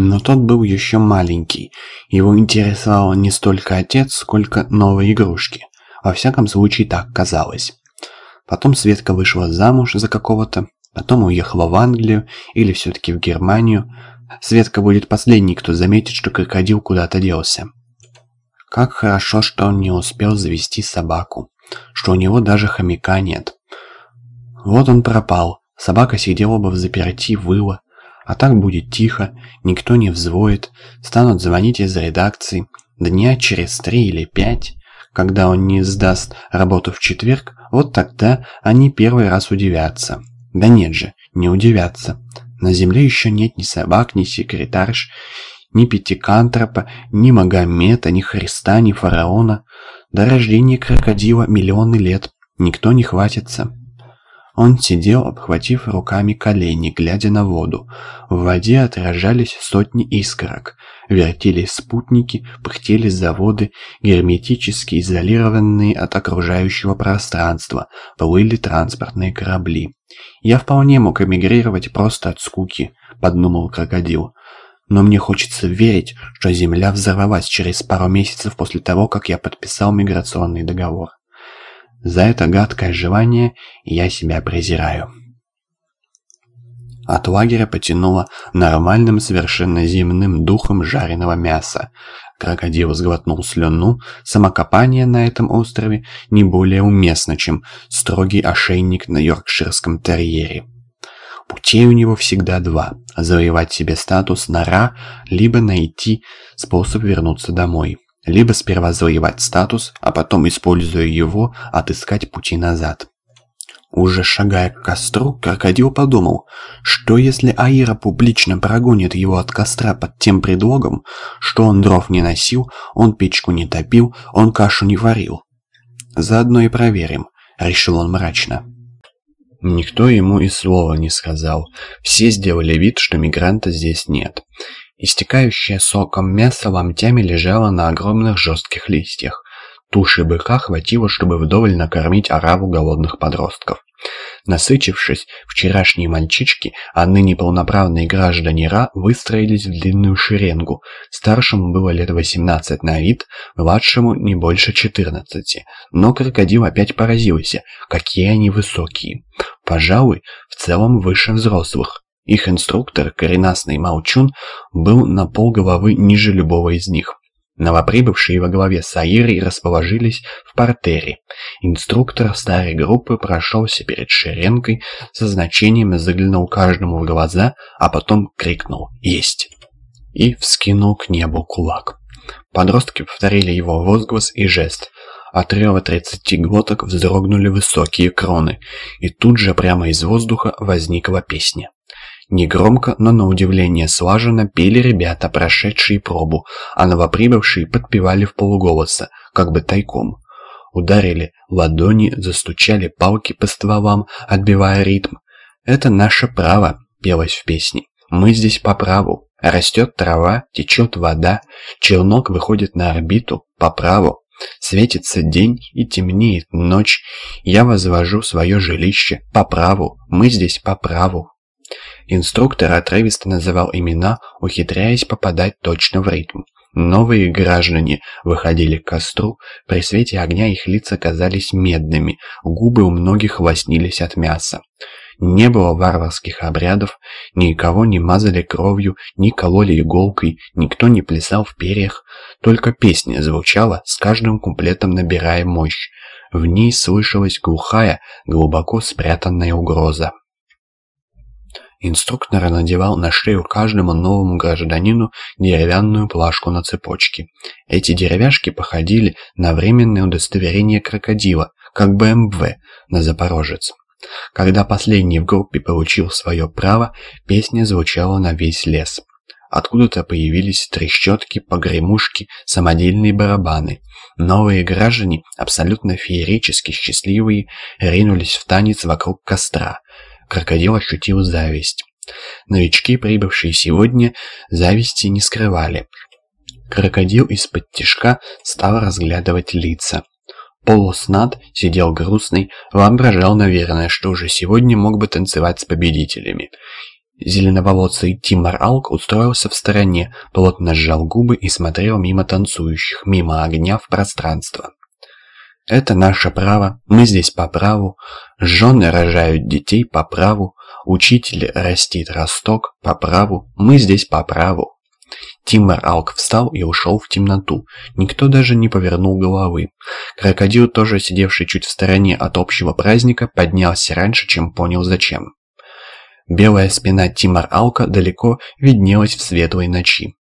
Но тот был еще маленький. Его интересовал не столько отец, сколько новые игрушки. Во всяком случае, так казалось. Потом Светка вышла замуж за какого-то, потом уехала в Англию или все-таки в Германию. Светка будет последней, кто заметит, что крокодил куда-то делся. Как хорошо, что он не успел завести собаку, что у него даже хомяка нет. Вот он пропал, собака сидела бы в заперти, выла, а так будет тихо, никто не взвоет, станут звонить из редакции. Дня через три или пять, когда он не сдаст работу в четверг, вот тогда они первый раз удивятся. Да нет же, не удивятся. На земле еще нет ни собак, ни секретарш, ни Пятикантропа, ни Магомета, ни Христа, ни фараона. До рождения крокодила миллионы лет. Никто не хватится. Он сидел, обхватив руками колени, глядя на воду. В воде отражались сотни искорок. Вертелись спутники, пыхтели заводы, герметически изолированные от окружающего пространства, плыли транспортные корабли. «Я вполне мог эмигрировать просто от скуки», — подумал крокодил. «Но мне хочется верить, что Земля взорвалась через пару месяцев после того, как я подписал миграционный договор». За это гадкое желание я себя презираю. От лагеря потянуло нормальным, совершенно земным духом жареного мяса. Крокодил сглотнул слюну, самокопание на этом острове не более уместно, чем строгий ошейник на йоркширском терьере. Путей у него всегда два – завоевать себе статус нора, либо найти способ вернуться домой. Либо сперва завоевать статус, а потом, используя его, отыскать пути назад. Уже шагая к костру, крокодил подумал, что если Аира публично прогонит его от костра под тем предлогом, что он дров не носил, он печку не топил, он кашу не варил. «Заодно и проверим», — решил он мрачно. Никто ему и слова не сказал. Все сделали вид, что мигранта здесь нет. Истекающее соком мясо ломтями лежало на огромных жестких листьях. Туши быка хватило, чтобы вдоволь накормить ораву голодных подростков. Насычившись, вчерашние мальчишки, а ныне полноправные граждане Ра, выстроились в длинную шеренгу. Старшему было лет 18 на вид, младшему не больше 14. Но крокодил опять поразился, какие они высокие. Пожалуй, в целом выше взрослых. Их инструктор, коренастный молчун, был на полголовы ниже любого из них. Новоприбывшие во главе с Аирой расположились в портере. Инструктор старой группы прошелся перед шеренкой, со значением заглянул каждому в глаза, а потом крикнул «Есть!» и вскинул к небу кулак. Подростки повторили его возглас и жест. От рева тридцати глоток вздрогнули высокие кроны, и тут же прямо из воздуха возникла песня. Негромко, но на удивление слаженно пели ребята, прошедшие пробу, а новоприбывшие подпевали в полуголоса, как бы тайком. Ударили ладони, застучали палки по стволам, отбивая ритм. «Это наше право», — пелось в песне. «Мы здесь по праву. Растет трава, течет вода, челнок выходит на орбиту по праву. Светится день и темнеет ночь. Я возвожу свое жилище по праву. Мы здесь по праву. Инструктор отрывисто называл имена, ухитряясь попадать точно в ритм. Новые граждане выходили к костру, при свете огня их лица казались медными, губы у многих лоснились от мяса. Не было варварских обрядов, никого не мазали кровью, не кололи иголкой, никто не плясал в перьях, только песня звучала, с каждым куплетом набирая мощь. В ней слышалась глухая, глубоко спрятанная угроза. Инструктор надевал на шею каждому новому гражданину деревянную плашку на цепочке. Эти деревяшки походили на временное удостоверение крокодила, как БМВ на Запорожец. Когда последний в группе получил свое право, песня звучала на весь лес. Откуда-то появились трещотки, погремушки, самодельные барабаны. Новые граждане, абсолютно феерически счастливые, ринулись в танец вокруг костра. Крокодил ощутил зависть. Новички, прибывшие сегодня, зависти не скрывали. Крокодил из-под тишка стал разглядывать лица. Полуснат сидел грустный, воображал, наверное, что уже сегодня мог бы танцевать с победителями. Зеленоволосый Тимар Алк устроился в стороне, плотно сжал губы и смотрел мимо танцующих, мимо огня в пространство. «Это наше право, мы здесь по праву, жены рожают детей по праву, учитель растит росток по праву, мы здесь по праву». Тимар Алк встал и ушел в темноту. Никто даже не повернул головы. Крокодил, тоже сидевший чуть в стороне от общего праздника, поднялся раньше, чем понял зачем. Белая спина Тимар Алка далеко виднелась в светлой ночи.